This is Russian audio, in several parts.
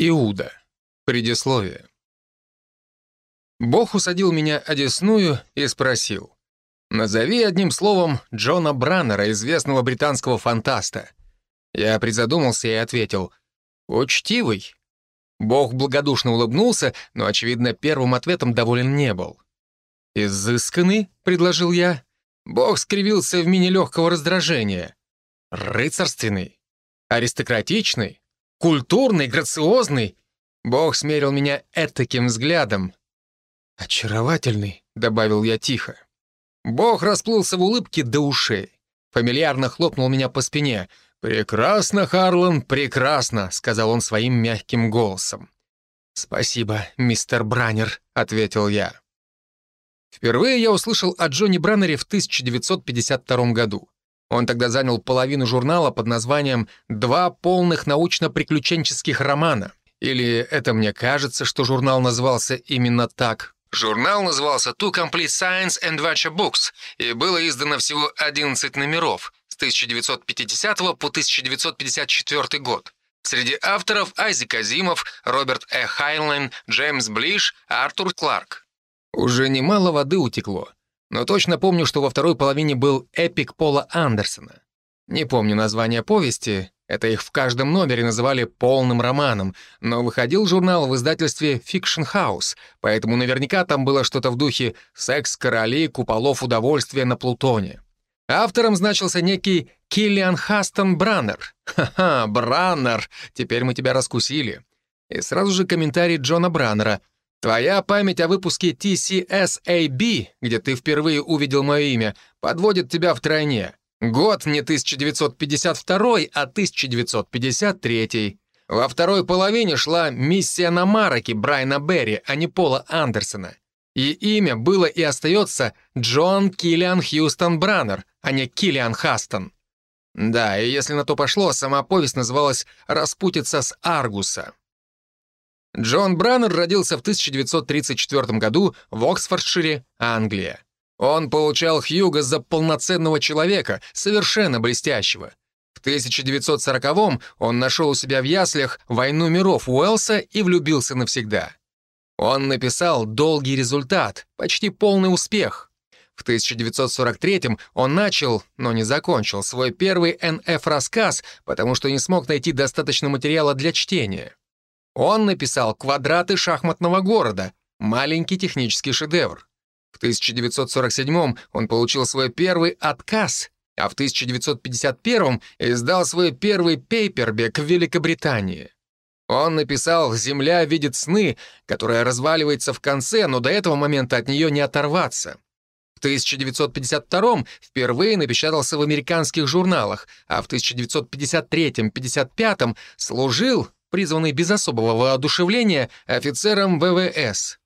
Иуда. Предисловие. Бог усадил меня одесную и спросил. «Назови одним словом Джона Браннера, известного британского фантаста». Я призадумался и ответил. «Учтивый». Бог благодушно улыбнулся, но, очевидно, первым ответом доволен не был. «Изысканный?» — предложил я. Бог скривился в мини легкого раздражения. «Рыцарственный? Аристократичный? Культурный? Грациозный?» Бог смерил меня этаким взглядом. «Очаровательный», — добавил я тихо. Бог расплылся в улыбке до ушей. Фамильярно хлопнул меня по спине. «Прекрасно, Харлан, прекрасно», — сказал он своим мягким голосом. «Спасибо, мистер Браннер», — ответил я. Впервые я услышал о Джонни Браннере в 1952 году. Он тогда занял половину журнала под названием «Два полных научно-приключенческих романа». Или это мне кажется, что журнал назывался именно так. Журнал назывался «Two Complete Science and Adventure Books» и было издано всего 11 номеров с 1950 по 1954 год. Среди авторов Айзек Азимов, Роберт Э. Хайнлайн, Джеймс Блиш, Артур Кларк. Уже немало воды утекло, но точно помню, что во второй половине был эпик Пола Андерсона. Не помню название повести, это их в каждом номере называли полным романом, но выходил журнал в издательстве Fiction House, поэтому наверняка там было что-то в духе «Секс королей, куполов удовольствия на Плутоне». Автором значился некий Киллиан Хастон Браннер. «Ха-ха, Браннер, теперь мы тебя раскусили». И сразу же комментарий Джона Браннера. «Твоя память о выпуске TCSAB, где ты впервые увидел мое имя, подводит тебя втройне. Год не 1952, а 1953. Во второй половине шла «Миссия на Мараке» Брайана Берри, а не Пола Андерсона. И имя было и остается Джон Киллиан Хьюстон Браннер, а не Киллиан Хастон. Да, и если на то пошло, сама повесть называлась «Распутица с Аргуса». Джон Браннер родился в 1934 году в Оксфордшире, Англия. Он получал Хьюга за полноценного человека, совершенно блестящего. В 1940-м он нашел у себя в яслях «Войну миров» Уэллса и влюбился навсегда. Он написал «Долгий результат», почти полный успех. В 1943-м он начал, но не закончил, свой первый НФ-рассказ, потому что не смог найти достаточно материала для чтения. Он написал «Квадраты шахматного города», маленький технический шедевр. В 1947 он получил свой первый отказ, а в 1951 издал свой первый пейпербек в Великобритании. Он написал «Земля видит сны», которая разваливается в конце, но до этого момента от нее не оторваться. В 1952 впервые напечатался в американских журналах, а в 1953-55 служил, призванный без особого воодушевления, офицером ВВС.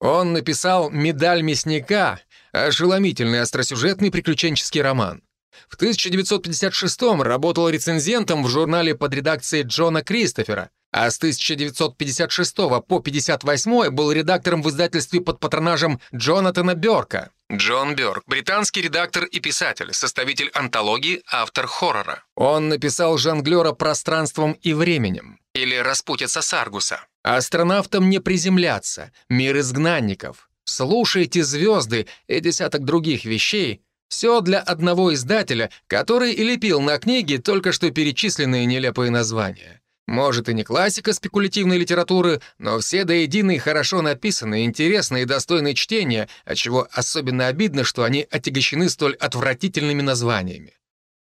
Он написал «Медаль мясника», ошеломительный остросюжетный приключенческий роман. В 1956-м работал рецензентом в журнале под редакцией Джона Кристофера, а с 1956 по 1958 был редактором в издательстве под патронажем Джонатана Бёрка. Джон Бёрк — британский редактор и писатель, составитель антологии, автор хоррора. Он написал «Жонглера пространством и временем» или «Распутица Саргуса». Астронавтам не приземляться, мир изгнанников. Слушайте звезды и десяток других вещей. Все для одного издателя, который и лепил на книги только что перечисленные нелепые названия. Может, и не классика спекулятивной литературы, но все до единой хорошо написаны, интересны и достойны чтения, отчего особенно обидно, что они отягощены столь отвратительными названиями.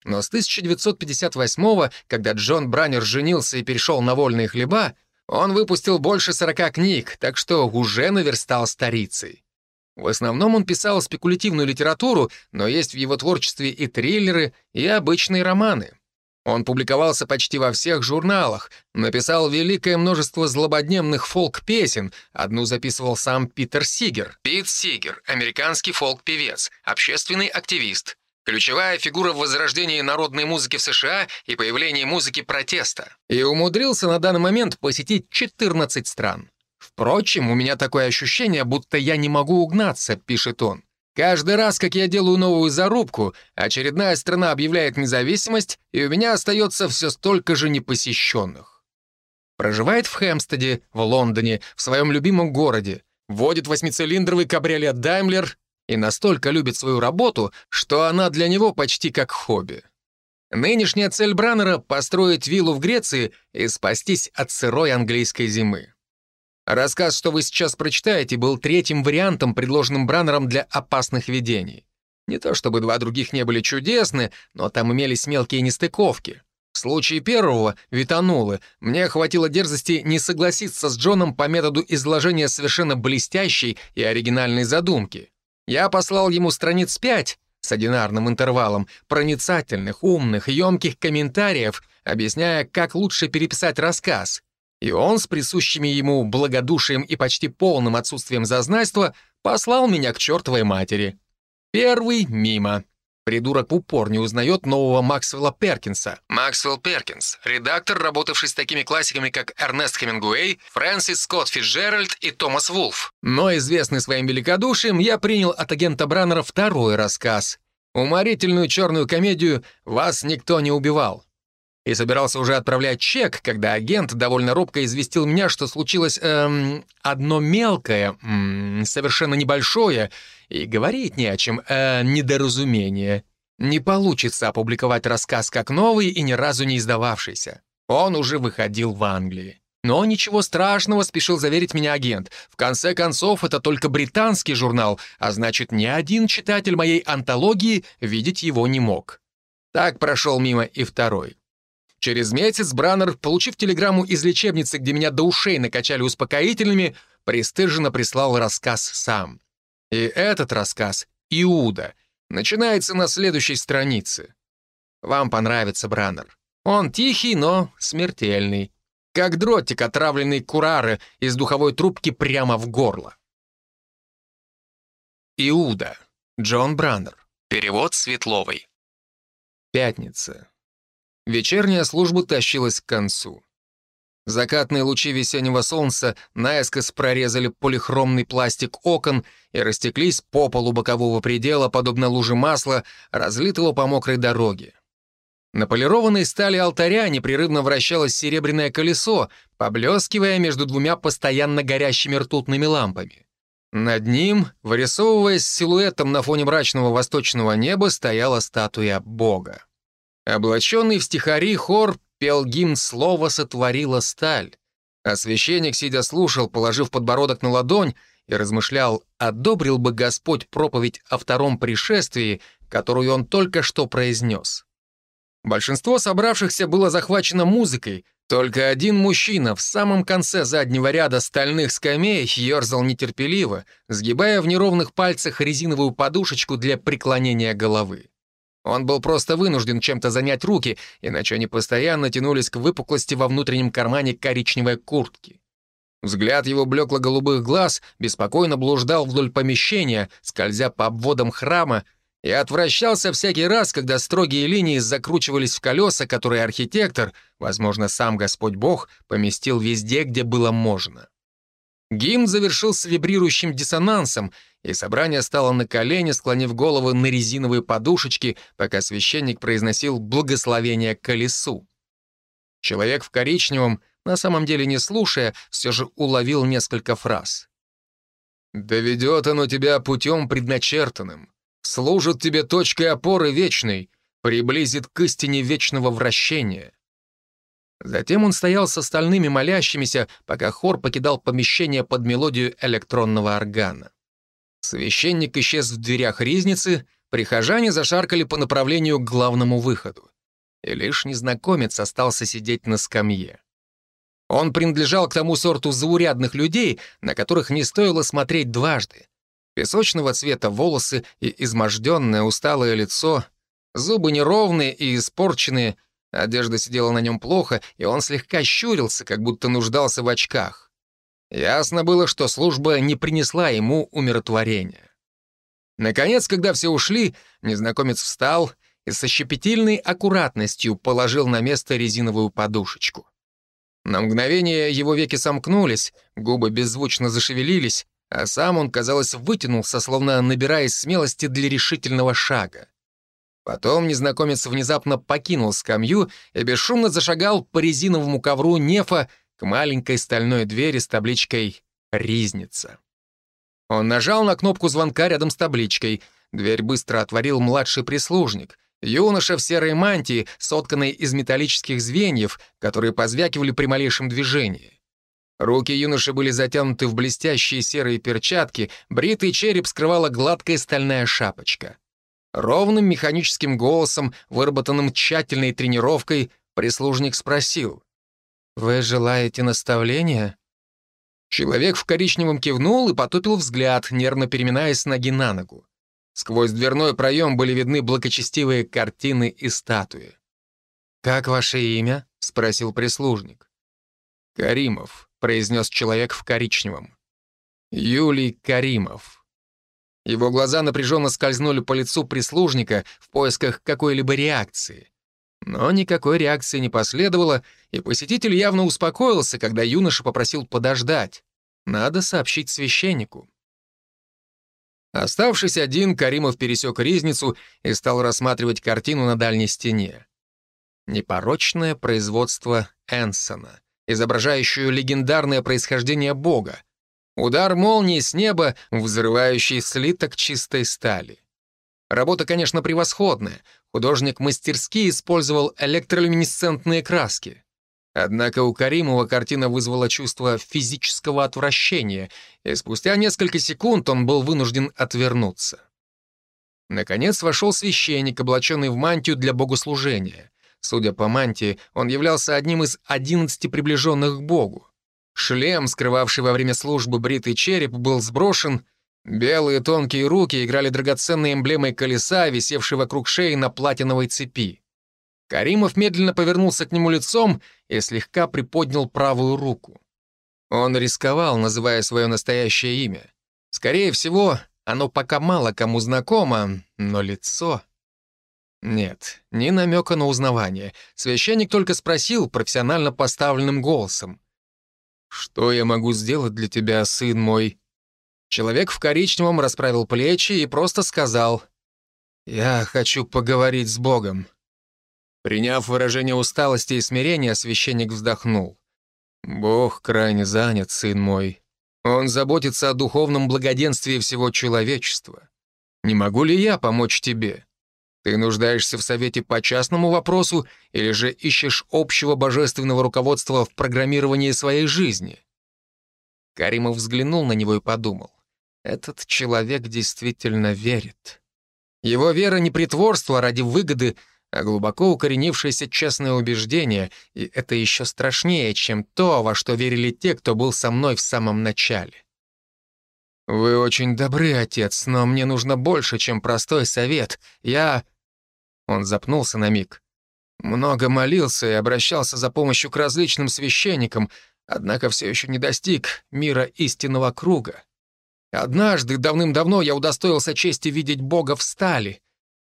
Но с 1958 когда Джон Браннер женился и перешел на вольные хлеба, он выпустил больше 40 книг, так что уже наверстал старицей. В основном он писал спекулятивную литературу, но есть в его творчестве и триллеры, и обычные романы. Он публиковался почти во всех журналах, написал великое множество злободневных фолк-песен, одну записывал сам Питер Сигер. Пит Сигер — американский фолк-певец, общественный активист, ключевая фигура в возрождении народной музыки в США и появлении музыки протеста. И умудрился на данный момент посетить 14 стран. «Впрочем, у меня такое ощущение, будто я не могу угнаться», — пишет он. «Каждый раз, как я делаю новую зарубку, очередная страна объявляет независимость, и у меня остается все столько же непосещенных». Проживает в Хэмстеде, в Лондоне, в своем любимом городе, водит восьмицилиндровый кабриолет Даймлер и настолько любит свою работу, что она для него почти как хобби. Нынешняя цель Браннера — построить виллу в Греции и спастись от сырой английской зимы. Рассказ, что вы сейчас прочитаете, был третьим вариантом, предложенным Браннером для опасных видений. Не то чтобы два других не были чудесны, но там имелись мелкие нестыковки. В случае первого, Витанулы, мне хватило дерзости не согласиться с Джоном по методу изложения совершенно блестящей и оригинальной задумки. Я послал ему страниц пять с одинарным интервалом проницательных, умных, емких комментариев, объясняя, как лучше переписать рассказ. И он с присущими ему благодушием и почти полным отсутствием зазнайства послал меня к чертовой матери. Первый — мимо. Придурок в упор не узнает нового Максвелла Перкинса. Максвелл Перкинс — редактор, работавший с такими классиками, как Эрнест Хемингуэй, Фрэнсис Скотт Фиджеральд и Томас Вулф. Но, известный своим великодушием, я принял от агента Браннера второй рассказ. Уморительную черную комедию «Вас никто не убивал» и собирался уже отправлять чек, когда агент довольно робко известил меня, что случилось эм, одно мелкое, эм, совершенно небольшое, и говорить не о чем, э, недоразумение. Не получится опубликовать рассказ как новый и ни разу не издававшийся. Он уже выходил в Англии. Но ничего страшного, спешил заверить меня агент. В конце концов, это только британский журнал, а значит, ни один читатель моей антологии видеть его не мог. Так прошел мимо и второй. Через месяц Браннер, получив телеграмму из лечебницы, где меня до ушей накачали успокоительными, пристыженно прислал рассказ сам. И этот рассказ, Иуда, начинается на следующей странице. Вам понравится Браннер. Он тихий, но смертельный. Как дротик, отравленный курары из духовой трубки прямо в горло. Иуда. Джон Браннер. Перевод Светловой. Пятница. Вечерняя служба тащилась к концу. Закатные лучи весеннего солнца наискось прорезали полихромный пластик окон и растеклись по полу бокового предела, подобно луже масла, разлитого по мокрой дороге. На полированной стали алтаря непрерывно вращалось серебряное колесо, поблескивая между двумя постоянно горящими ртутными лампами. Над ним, вырисовываясь силуэтом на фоне мрачного восточного неба, стояла статуя Бога. Облаченный в стихари хор пел гимн «Слово сотворила сталь», а священник, сидя, слушал, положив подбородок на ладонь, и размышлял, одобрил бы Господь проповедь о втором пришествии, которую он только что произнес. Большинство собравшихся было захвачено музыкой, только один мужчина в самом конце заднего ряда стальных скамей ерзал нетерпеливо, сгибая в неровных пальцах резиновую подушечку для преклонения головы. Он был просто вынужден чем-то занять руки, иначе они постоянно тянулись к выпуклости во внутреннем кармане коричневой куртки. Взгляд его блекло-голубых глаз беспокойно блуждал вдоль помещения, скользя по обводам храма, и отвращался всякий раз, когда строгие линии закручивались в колеса, которые архитектор, возможно, сам Господь Бог, поместил везде, где было можно. Гимн завершился вибрирующим диссонансом, и собрание стало на колени, склонив головы на резиновые подушечки, пока священник произносил благословение колесу. Человек в коричневом, на самом деле не слушая, все же уловил несколько фраз. «Доведет оно тебя путем предначертанным, служит тебе точкой опоры вечной, приблизит к истине вечного вращения». Затем он стоял с остальными молящимися, пока хор покидал помещение под мелодию электронного органа. Священник исчез в дверях ризницы, прихожане зашаркали по направлению к главному выходу. И лишь незнакомец остался сидеть на скамье. Он принадлежал к тому сорту заурядных людей, на которых не стоило смотреть дважды. Песочного цвета волосы и изможденное усталое лицо, зубы неровные и испорченные — Одежда сидела на нем плохо, и он слегка щурился, как будто нуждался в очках. Ясно было, что служба не принесла ему умиротворения. Наконец, когда все ушли, незнакомец встал и со щепетильной аккуратностью положил на место резиновую подушечку. На мгновение его веки сомкнулись, губы беззвучно зашевелились, а сам он, казалось, вытянулся, словно набираясь смелости для решительного шага. Потом незнакомец внезапно покинул скамью и бесшумно зашагал по резиновому ковру нефа к маленькой стальной двери с табличкой «Ризница». Он нажал на кнопку звонка рядом с табличкой. Дверь быстро отворил младший прислужник. Юноша в серой мантии, сотканной из металлических звеньев, которые позвякивали при малейшем движении. Руки юноши были затянуты в блестящие серые перчатки, бритый череп скрывала гладкая стальная шапочка. Ровным механическим голосом, выработанным тщательной тренировкой, прислужник спросил. «Вы желаете наставления?» Человек в коричневом кивнул и потупил взгляд, нервно переминаясь ноги на ногу. Сквозь дверной проем были видны благочестивые картины и статуи. «Как ваше имя?» — спросил прислужник. «Каримов», — произнес человек в коричневом. «Юлий Каримов». Его глаза напряженно скользнули по лицу прислужника в поисках какой-либо реакции. Но никакой реакции не последовало, и посетитель явно успокоился, когда юноша попросил подождать. Надо сообщить священнику. Оставшись один, Каримов пересек ризницу и стал рассматривать картину на дальней стене. Непорочное производство Энсона, изображающую легендарное происхождение Бога. Удар молнии с неба, взрывающий слиток чистой стали. Работа, конечно, превосходная. Художник мастерски использовал электролюминесцентные краски. Однако у Каримова картина вызвала чувство физического отвращения, и спустя несколько секунд он был вынужден отвернуться. Наконец вошел священник, облаченный в мантию для богослужения. Судя по мантии, он являлся одним из одиннадцати приближенных к Богу. Шлем, скрывавший во время службы бритый череп, был сброшен — Белые тонкие руки играли драгоценной эмблемой колеса, висевшей вокруг шеи на платиновой цепи. Каримов медленно повернулся к нему лицом и слегка приподнял правую руку. Он рисковал, называя свое настоящее имя. Скорее всего, оно пока мало кому знакомо, но лицо... Нет, ни намека на узнавание. Священник только спросил профессионально поставленным голосом. «Что я могу сделать для тебя, сын мой?» Человек в коричневом расправил плечи и просто сказал «Я хочу поговорить с Богом». Приняв выражение усталости и смирения, священник вздохнул. «Бог крайне занят, сын мой. Он заботится о духовном благоденствии всего человечества. Не могу ли я помочь тебе? Ты нуждаешься в совете по частному вопросу или же ищешь общего божественного руководства в программировании своей жизни?» Каримов взглянул на него и подумал. Этот человек действительно верит. Его вера не притворство ради выгоды, а глубоко укоренившееся честное убеждение, и это еще страшнее, чем то, во что верили те, кто был со мной в самом начале. «Вы очень добры, отец, но мне нужно больше, чем простой совет. Я...» Он запнулся на миг. Много молился и обращался за помощью к различным священникам, однако все еще не достиг мира истинного круга. Однажды, давным-давно, я удостоился чести видеть Бога в стали.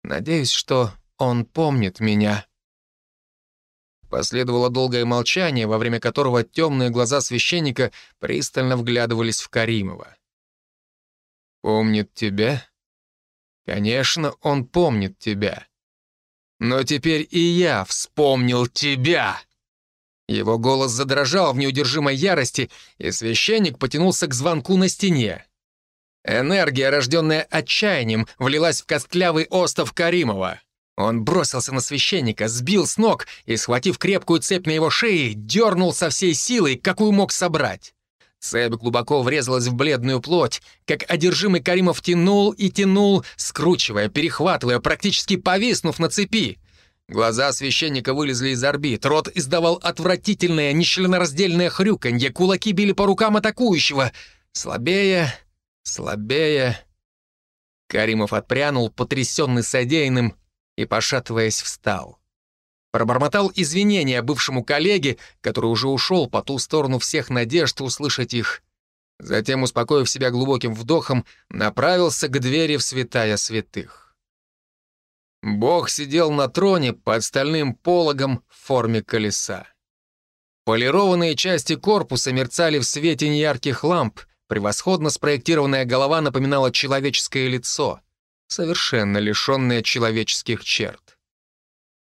Надеюсь, что Он помнит меня». Последовало долгое молчание, во время которого темные глаза священника пристально вглядывались в Каримова. «Помнит тебя?» «Конечно, он помнит тебя. Но теперь и я вспомнил тебя!» Его голос задрожал в неудержимой ярости, и священник потянулся к звонку на стене. Энергия, рожденная отчаянием, влилась в костлявый остов Каримова. Он бросился на священника, сбил с ног и, схватив крепкую цепь на его шее, дернул со всей силой, какую мог собрать. Цепь глубоко врезалась в бледную плоть, как одержимый Каримов тянул и тянул, скручивая, перехватывая, практически повиснув на цепи. Глаза священника вылезли из орбит, рот издавал отвратительное, нечленораздельное хрюканье, кулаки били по рукам атакующего. Слабее, Слабее. Каримов отпрянул, потрясенный содеянным, и, пошатываясь, встал. Пробормотал извинения бывшему коллеге, который уже ушел по ту сторону всех надежд услышать их. Затем, успокоив себя глубоким вдохом, направился к двери в святая святых. Бог сидел на троне под стальным пологом в форме колеса. Полированные части корпуса мерцали в свете неярких ламп — Превосходно спроектированная голова напоминала человеческое лицо, совершенно лишенное человеческих черт.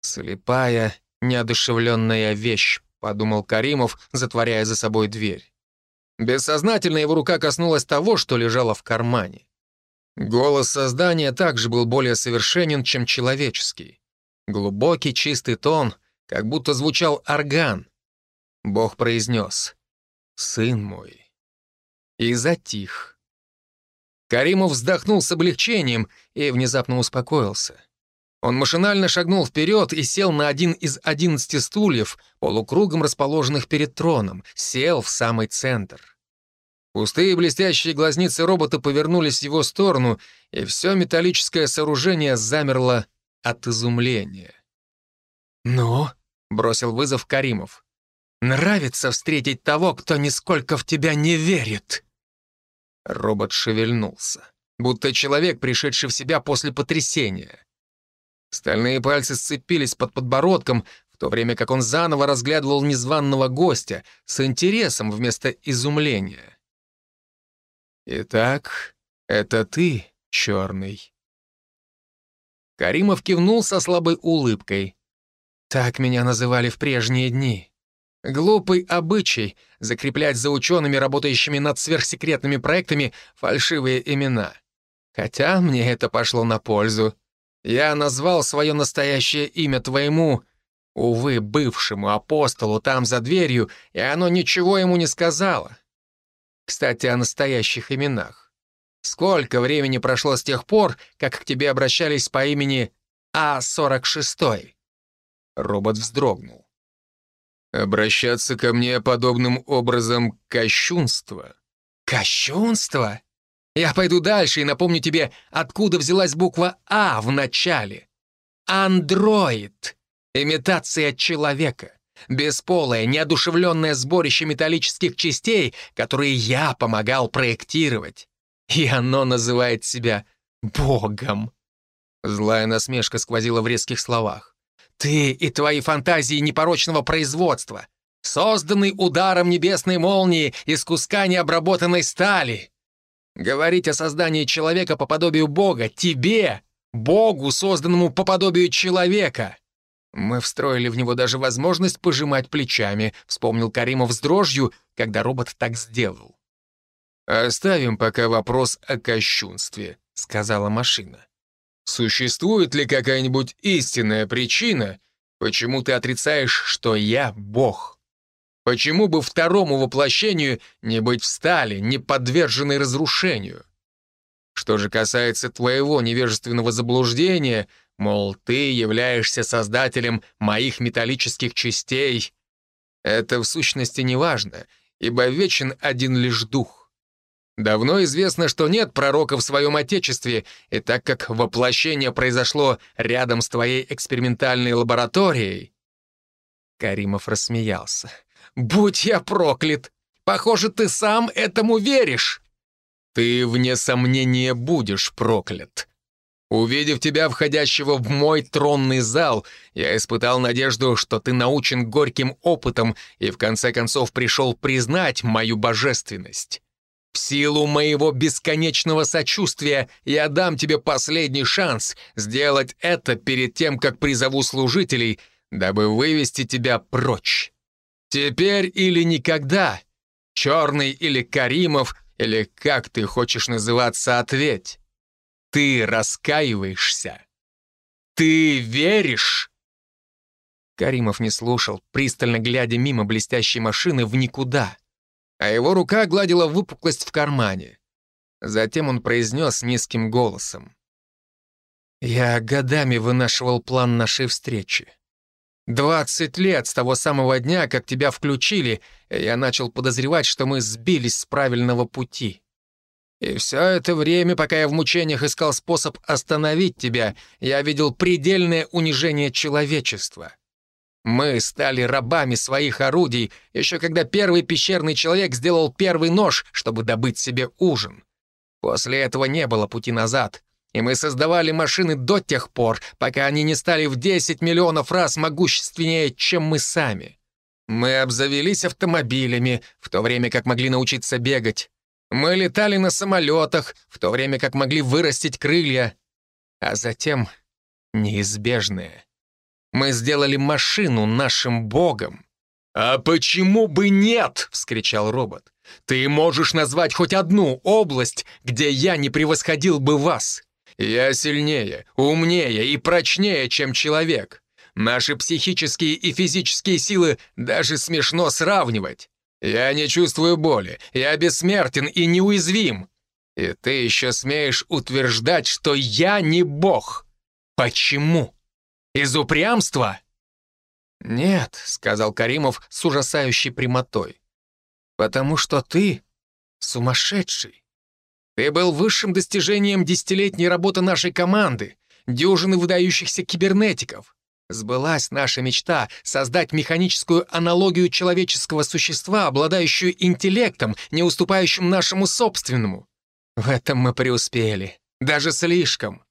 «Слепая, неодушевленная вещь», — подумал Каримов, затворяя за собой дверь. Бессознательно его рука коснулась того, что лежало в кармане. Голос создания также был более совершенен, чем человеческий. Глубокий чистый тон, как будто звучал орган. Бог произнес «Сын мой». И затих. Каримов вздохнул с облегчением и внезапно успокоился. Он машинально шагнул вперед и сел на один из одиннадцати стульев, полукругом расположенных перед троном, сел в самый центр. Пустые блестящие глазницы робота повернулись в его сторону, и все металлическое сооружение замерло от изумления. «Ну?» — бросил вызов Каримов. «Нравится встретить того, кто нисколько в тебя не верит!» Робот шевельнулся, будто человек, пришедший в себя после потрясения. Стальные пальцы сцепились под подбородком, в то время как он заново разглядывал незваного гостя с интересом вместо изумления. «Итак, это ты, черный». Каримов кивнул со слабой улыбкой. «Так меня называли в прежние дни. Глупый обычай — закреплять за учеными, работающими над сверхсекретными проектами, фальшивые имена. Хотя мне это пошло на пользу. Я назвал свое настоящее имя твоему, увы, бывшему апостолу там за дверью, и оно ничего ему не сказало. Кстати, о настоящих именах. Сколько времени прошло с тех пор, как к тебе обращались по имени А-46? Робот вздрогнул. Обращаться ко мне подобным образом — кощунство. Кощунство? Я пойду дальше и напомню тебе, откуда взялась буква А в начале. Андроид. Имитация человека. Бесполое, неодушевленное сборище металлических частей, которые я помогал проектировать. И оно называет себя Богом. Злая насмешка сквозила в резких словах. Ты и твои фантазии непорочного производства, созданный ударом небесной молнии из куска необработанной стали. Говорить о создании человека по подобию Бога тебе, Богу, созданному по подобию человека. «Мы встроили в него даже возможность пожимать плечами», — вспомнил Каримов с дрожью, когда робот так сделал. «Оставим пока вопрос о кощунстве», — сказала машина. «Существует ли какая-нибудь истинная причина, почему ты отрицаешь, что я Бог? Почему бы второму воплощению не быть в стали, не подверженной разрушению? Что же касается твоего невежественного заблуждения — Мол, ты являешься создателем моих металлических частей. Это в сущности не важно, ибо вечен один лишь дух. Давно известно, что нет пророка в своем отечестве, и так как воплощение произошло рядом с твоей экспериментальной лабораторией... Каримов рассмеялся. «Будь я проклят! Похоже, ты сам этому веришь!» «Ты, вне сомнения, будешь проклят», Увидев тебя, входящего в мой тронный зал, я испытал надежду, что ты научен горьким опытом и в конце концов пришел признать мою божественность. В силу моего бесконечного сочувствия я дам тебе последний шанс сделать это перед тем, как призову служителей, дабы вывести тебя прочь. Теперь или никогда. Черный или Каримов, или как ты хочешь называться, ответь. Ты раскаиваешься? Ты веришь?» Каримов не слушал, пристально глядя мимо блестящей машины в никуда, а его рука гладила выпуклость в кармане. Затем он произнес низким голосом. «Я годами вынашивал план нашей встречи. Двадцать лет с того самого дня, как тебя включили, я начал подозревать, что мы сбились с правильного пути. И все это время, пока я в мучениях искал способ остановить тебя, я видел предельное унижение человечества. Мы стали рабами своих орудий, еще когда первый пещерный человек сделал первый нож, чтобы добыть себе ужин. После этого не было пути назад, и мы создавали машины до тех пор, пока они не стали в 10 миллионов раз могущественнее, чем мы сами. Мы обзавелись автомобилями, в то время как могли научиться бегать. Мы летали на самолетах, в то время как могли вырастить крылья. А затем неизбежное. Мы сделали машину нашим богом. «А почему бы нет?» — вскричал робот. «Ты можешь назвать хоть одну область, где я не превосходил бы вас. Я сильнее, умнее и прочнее, чем человек. Наши психические и физические силы даже смешно сравнивать. Я не чувствую боли, я бессмертен и неуязвим. И ты еще смеешь утверждать, что я не бог. Почему? Из упрямства?» «Нет», — сказал Каримов с ужасающей прямотой. «Потому что ты сумасшедший. Ты был высшим достижением десятилетней работы нашей команды, дюжины выдающихся кибернетиков. Сбылась наша мечта создать механическую аналогию человеческого существа, обладающую интеллектом, не уступающим нашему собственному. В этом мы преуспели. Даже слишком.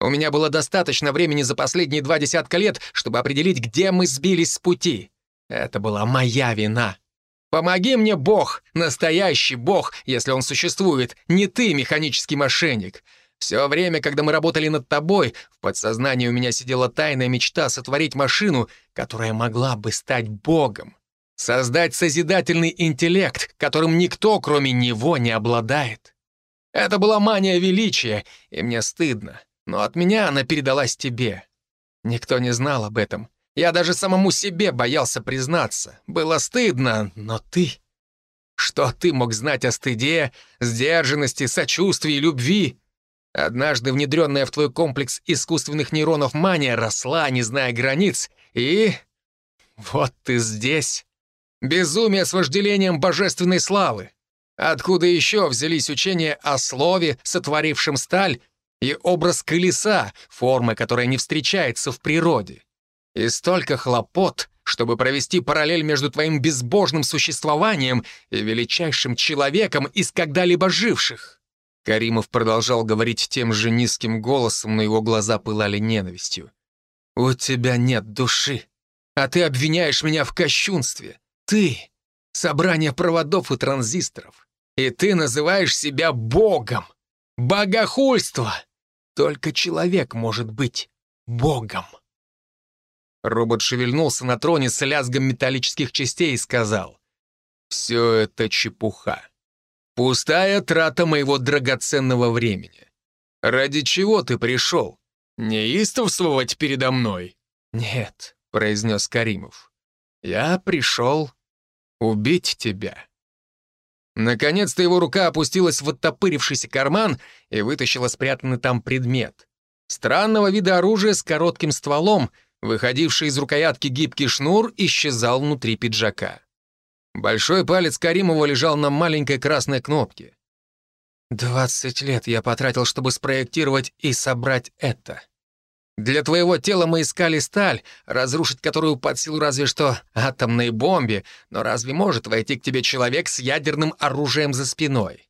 У меня было достаточно времени за последние два десятка лет, чтобы определить, где мы сбились с пути. Это была моя вина. Помоги мне, Бог, настоящий Бог, если он существует, не ты, механический мошенник. Все время, когда мы работали над тобой, в подсознании у меня сидела тайная мечта сотворить машину, которая могла бы стать Богом. Создать созидательный интеллект, которым никто, кроме него, не обладает. Это была мания величия, и мне стыдно но от меня она передалась тебе. Никто не знал об этом. Я даже самому себе боялся признаться. Было стыдно, но ты... Что ты мог знать о стыде, сдержанности, сочувствии, любви? Однажды внедренная в твой комплекс искусственных нейронов мания росла, не зная границ, и... Вот ты здесь. Безумие с вожделением божественной славы. Откуда еще взялись учения о слове, сотворившем сталь, и образ колеса, формы, которая не встречается в природе. И столько хлопот, чтобы провести параллель между твоим безбожным существованием и величайшим человеком из когда-либо живших. Каримов продолжал говорить тем же низким голосом, но его глаза пылали ненавистью. «У тебя нет души, а ты обвиняешь меня в кощунстве. Ты — собрание проводов и транзисторов, и ты называешь себя Богом. Богохульство!» Только человек может быть богом. Робот шевельнулся на троне с лязгом металлических частей и сказал, «Все это чепуха. Пустая трата моего драгоценного времени. Ради чего ты пришел? Неистовствовать передо мной?» «Нет», — произнес Каримов, «я пришел убить тебя». Наконец-то его рука опустилась в оттопырившийся карман и вытащила спрятанный там предмет. Странного вида оружия с коротким стволом, выходивший из рукоятки гибкий шнур, исчезал внутри пиджака. Большой палец Каримова лежал на маленькой красной кнопке. «Двадцать лет я потратил, чтобы спроектировать и собрать это. Для твоего тела мы искали сталь, разрушить которую под силу разве что атомной бомбе, но разве может войти к тебе человек с ядерным оружием за спиной?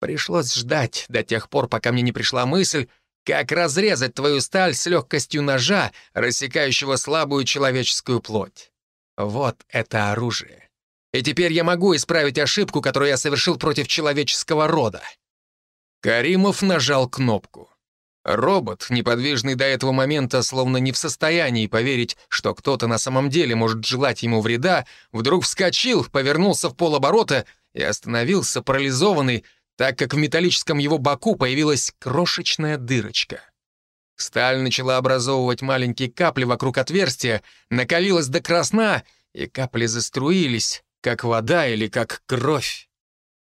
Пришлось ждать до тех пор, пока мне не пришла мысль, как разрезать твою сталь с легкостью ножа, рассекающего слабую человеческую плоть. Вот это оружие. И теперь я могу исправить ошибку, которую я совершил против человеческого рода. Каримов нажал кнопку. Робот, неподвижный до этого момента, словно не в состоянии поверить, что кто-то на самом деле может желать ему вреда, вдруг вскочил, повернулся в полоборота и остановился парализованный, так как в металлическом его боку появилась крошечная дырочка. Сталь начала образовывать маленькие капли вокруг отверстия, накалилась до красна, и капли заструились, как вода или как кровь.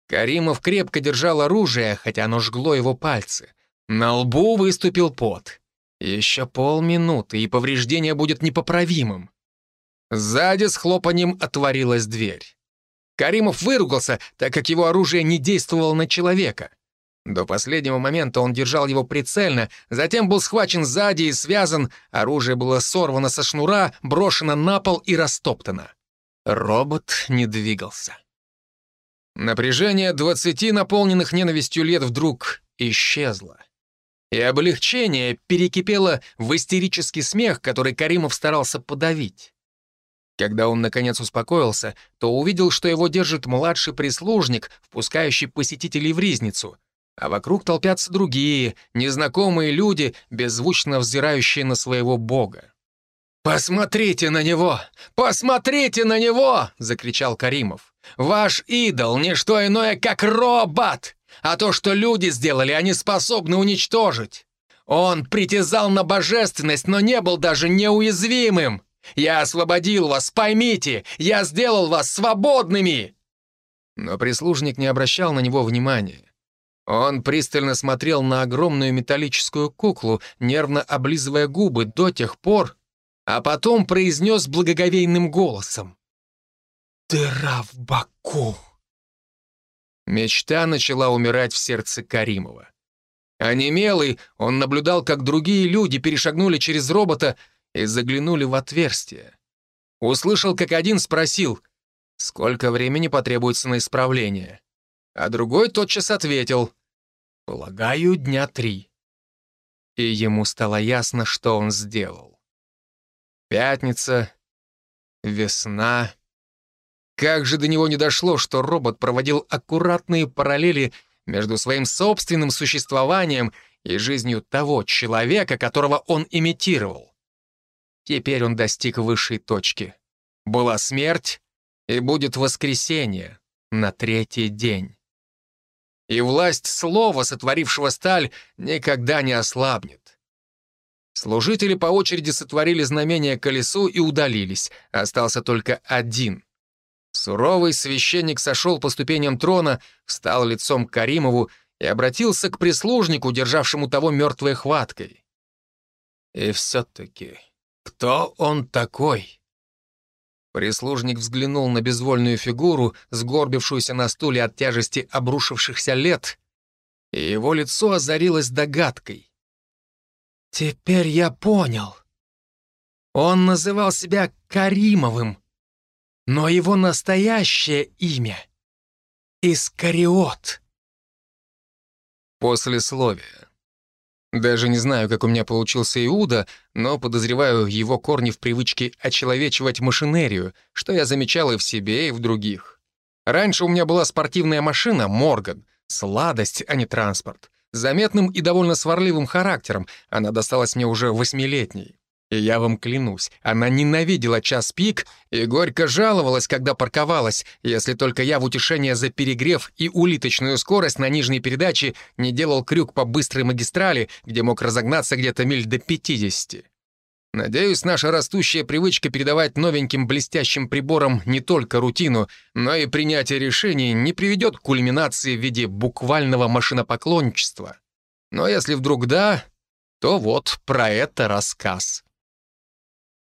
Каримов крепко держал оружие, хотя оно жгло его пальцы — на лбу выступил пот. Еще полминуты, и повреждение будет непоправимым. Сзади с хлопанием отворилась дверь. Каримов выругался, так как его оружие не действовало на человека. До последнего момента он держал его прицельно, затем был схвачен сзади и связан, оружие было сорвано со шнура, брошено на пол и растоптано. Робот не двигался. Напряжение двадцати наполненных ненавистью лет вдруг исчезло и облегчение перекипело в истерический смех, который Каримов старался подавить. Когда он, наконец, успокоился, то увидел, что его держит младший прислужник, впускающий посетителей в ризницу, а вокруг толпятся другие, незнакомые люди, беззвучно взирающие на своего бога. «Посмотрите на него! Посмотрите на него!» — закричал Каримов. «Ваш идол — не что иное, как робот! А то, что люди сделали, они способны уничтожить. Он притязал на божественность, но не был даже неуязвимым. Я освободил вас, поймите, я сделал вас свободными!» Но прислужник не обращал на него внимания. Он пристально смотрел на огромную металлическую куклу, нервно облизывая губы до тех пор, а потом произнес благоговейным голосом. «Дыра в боку!» Мечта начала умирать в сердце Каримова. Онемелый, он наблюдал, как другие люди перешагнули через робота и заглянули в отверстие. Услышал, как один спросил, сколько времени потребуется на исправление. А другой тотчас ответил, полагаю, дня три. И ему стало ясно, что он сделал. Пятница, весна. Как же до него не дошло, что робот проводил аккуратные параллели между своим собственным существованием и жизнью того человека, которого он имитировал. Теперь он достиг высшей точки. Была смерть, и будет воскресенье на третий день. И власть слова, сотворившего сталь, никогда не ослабнет. Служители по очереди сотворили знамение колесу и удалились. Остался только один. Суровый священник сошел по ступеням трона, встал лицом к Каримову и обратился к прислужнику, державшему того мертвой хваткой. «И все-таки, кто он такой?» Прислужник взглянул на безвольную фигуру, сгорбившуюся на стуле от тяжести обрушившихся лет, и его лицо озарилось догадкой. «Теперь я понял. Он называл себя Каримовым, но его настоящее имя — Искариот». Послесловие. Даже не знаю, как у меня получился Иуда, но подозреваю его корни в привычке очеловечивать машинерию, что я замечал и в себе, и в других. Раньше у меня была спортивная машина «Морган», сладость, а не транспорт. Заметным и довольно сварливым характером она досталась мне уже восьмилетней. И я вам клянусь, она ненавидела час пик и горько жаловалась, когда парковалась, если только я в утешение за перегрев и улиточную скорость на нижней передаче не делал крюк по быстрой магистрали, где мог разогнаться где-то миль до 50. Надеюсь, наша растущая привычка передавать новеньким блестящим приборам не только рутину, но и принятие решений не приведет к кульминации в виде буквального машинопоклонничества. Но если вдруг да, то вот про это рассказ.